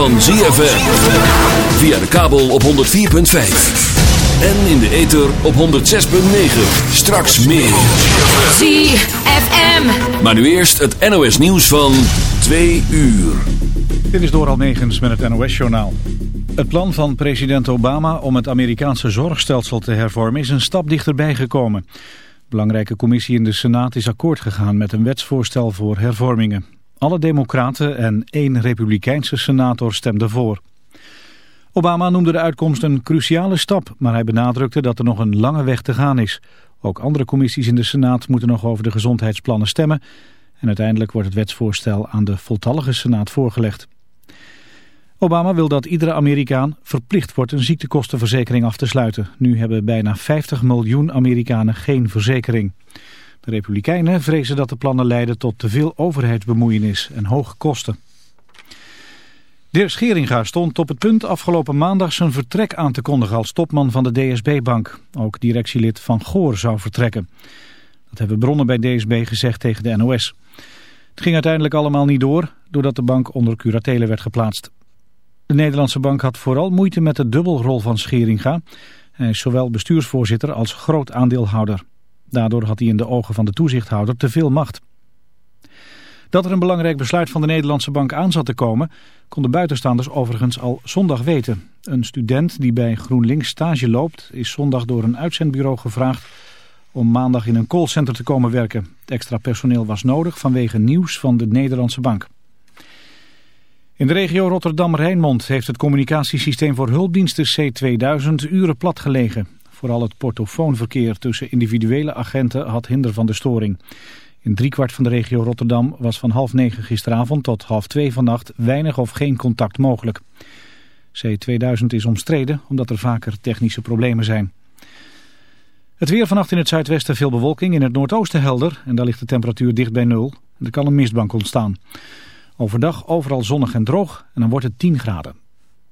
Van ZFM. Via de kabel op 104.5. En in de ether op 106.9. Straks meer. ZFM. Maar nu eerst het NOS nieuws van 2 uur. Dit is Doral Negens met het NOS-journaal. Het plan van president Obama om het Amerikaanse zorgstelsel te hervormen is een stap dichterbij gekomen. De belangrijke commissie in de Senaat is akkoord gegaan met een wetsvoorstel voor hervormingen. Alle democraten en één republikeinse senator stemden voor. Obama noemde de uitkomst een cruciale stap, maar hij benadrukte dat er nog een lange weg te gaan is. Ook andere commissies in de Senaat moeten nog over de gezondheidsplannen stemmen. En uiteindelijk wordt het wetsvoorstel aan de voltallige Senaat voorgelegd. Obama wil dat iedere Amerikaan verplicht wordt een ziektekostenverzekering af te sluiten. Nu hebben bijna 50 miljoen Amerikanen geen verzekering. De Republikeinen vrezen dat de plannen leiden tot te veel overheidsbemoeienis en hoge kosten. Dirk Scheringa stond op het punt afgelopen maandag zijn vertrek aan te kondigen als topman van de DSB-bank. Ook directielid Van Goor zou vertrekken. Dat hebben bronnen bij DSB gezegd tegen de NOS. Het ging uiteindelijk allemaal niet door, doordat de bank onder curatele werd geplaatst. De Nederlandse bank had vooral moeite met de dubbelrol van Scheringa. Hij is zowel bestuursvoorzitter als groot aandeelhouder. Daardoor had hij in de ogen van de toezichthouder te veel macht. Dat er een belangrijk besluit van de Nederlandse bank aan zat te komen... konden buitenstaanders overigens al zondag weten. Een student die bij GroenLinks stage loopt... is zondag door een uitzendbureau gevraagd... om maandag in een callcenter te komen werken. Het extra personeel was nodig vanwege nieuws van de Nederlandse bank. In de regio Rotterdam-Rijnmond heeft het communicatiesysteem voor hulpdiensten C2000 uren plat gelegen. Vooral het portofoonverkeer tussen individuele agenten had hinder van de storing. In driekwart van de regio Rotterdam was van half negen gisteravond tot half twee vannacht weinig of geen contact mogelijk. C2000 is omstreden omdat er vaker technische problemen zijn. Het weer vannacht in het zuidwesten veel bewolking, in het noordoosten helder en daar ligt de temperatuur dicht bij nul. Er kan een mistbank ontstaan. Overdag overal zonnig en droog en dan wordt het 10 graden.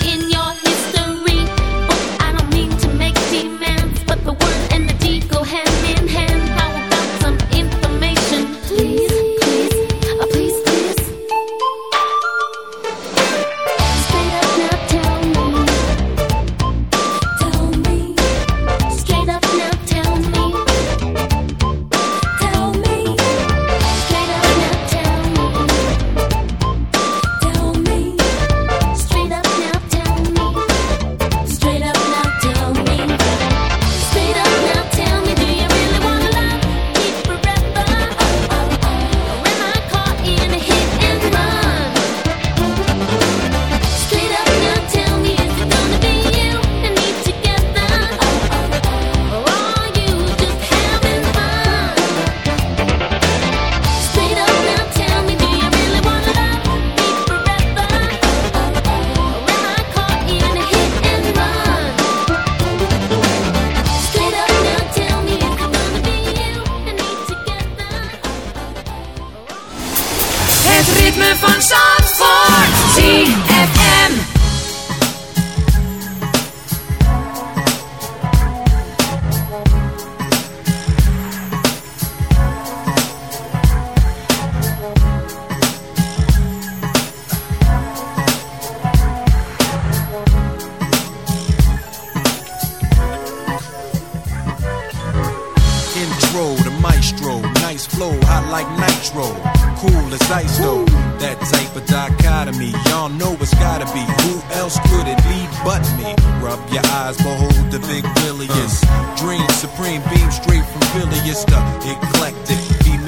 in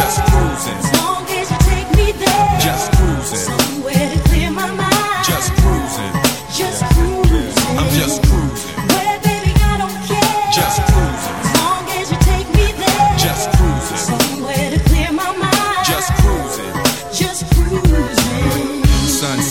Just cruising. As long as you take me there. Just cruising. Somewhere to clear my mind. Just cruising. Just cruising. I'm just cruising.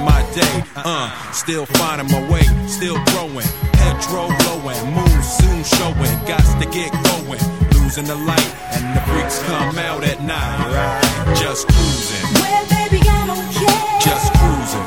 my day. Uh, still finding my way, still growing. Petrol blowing, moon soon showing. Got to get going, losing the light, and the freaks come out at night. Just cruising, Well, baby, I don't care. just cruising,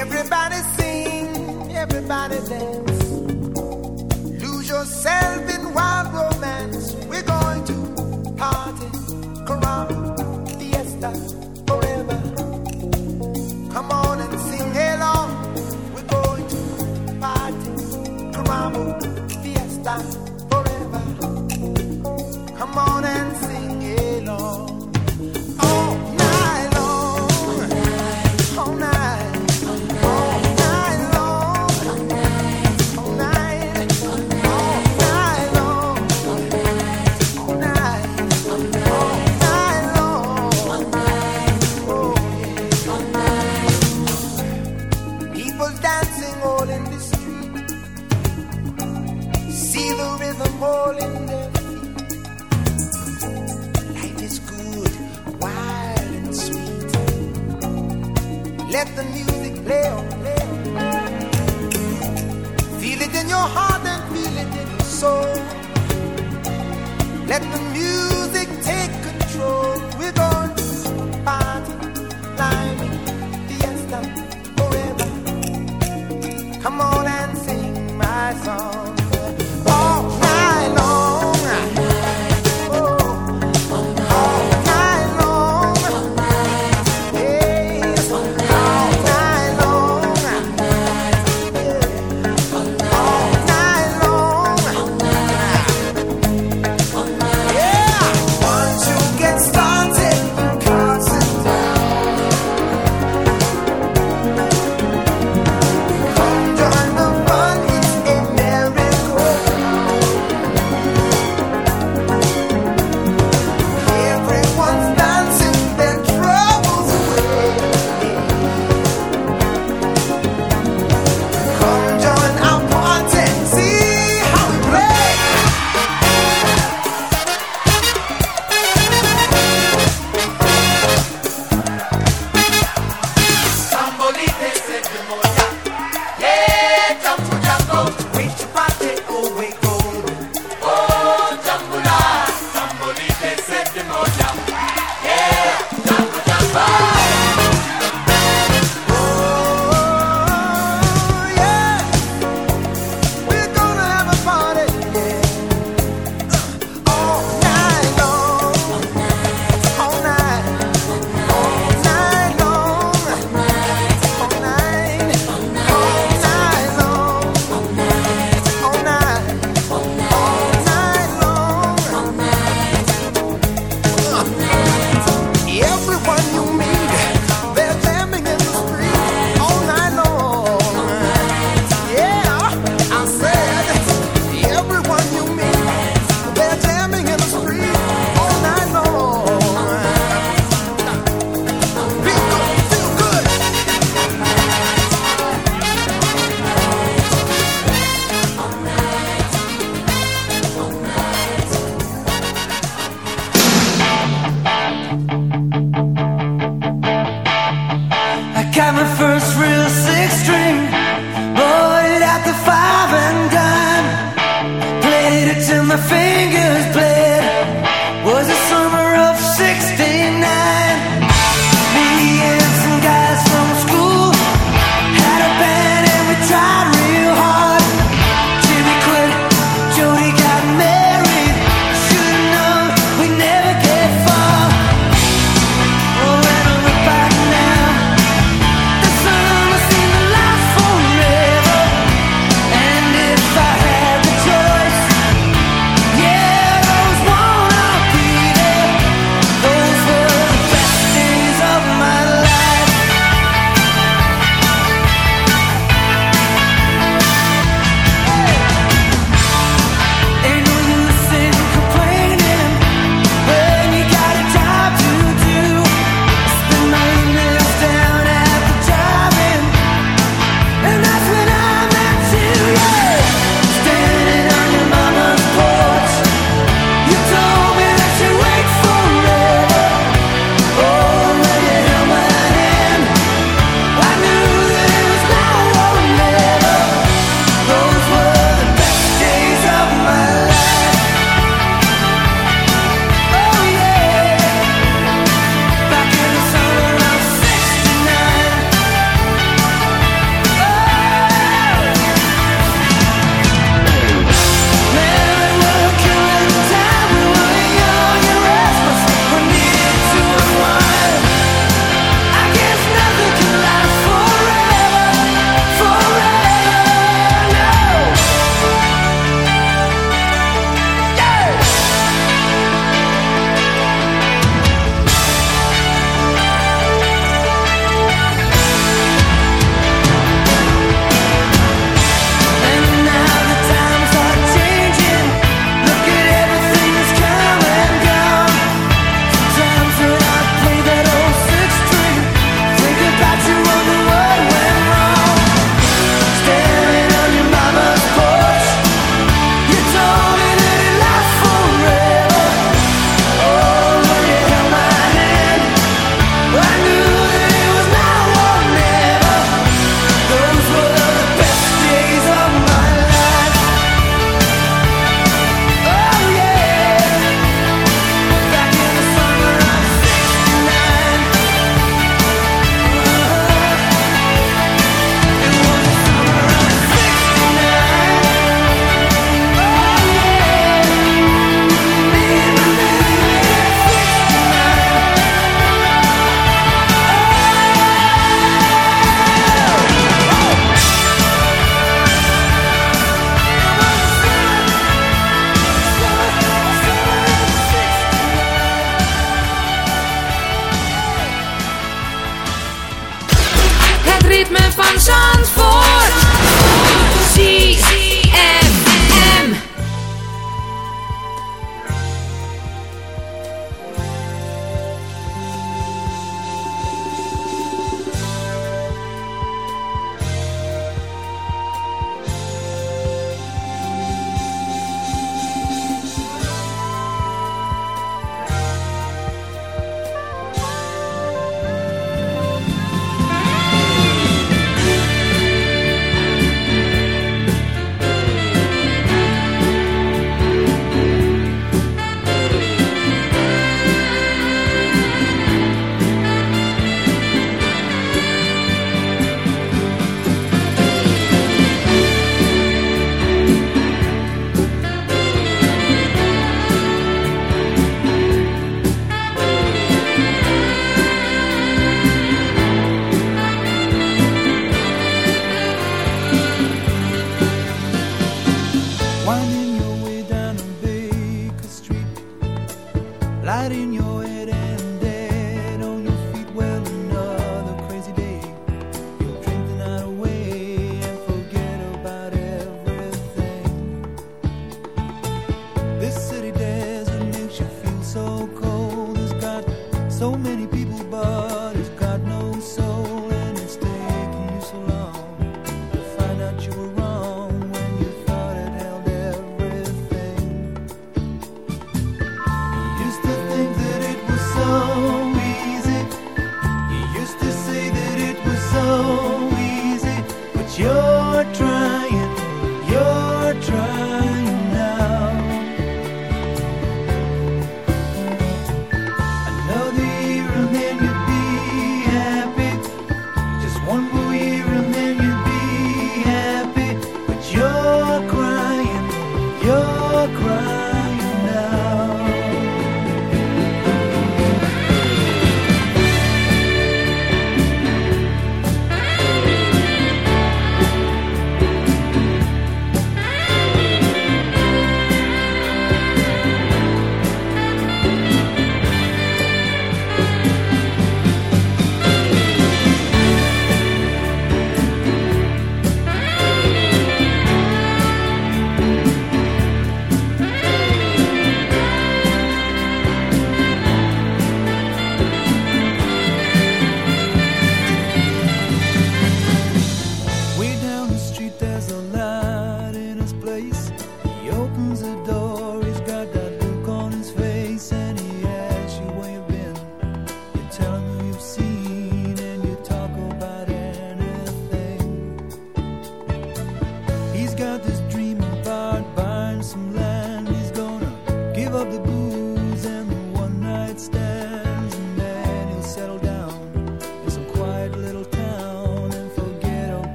Everybody sing, everybody dance. Lose yourself in wild romance. We're going to party, caramba.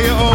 je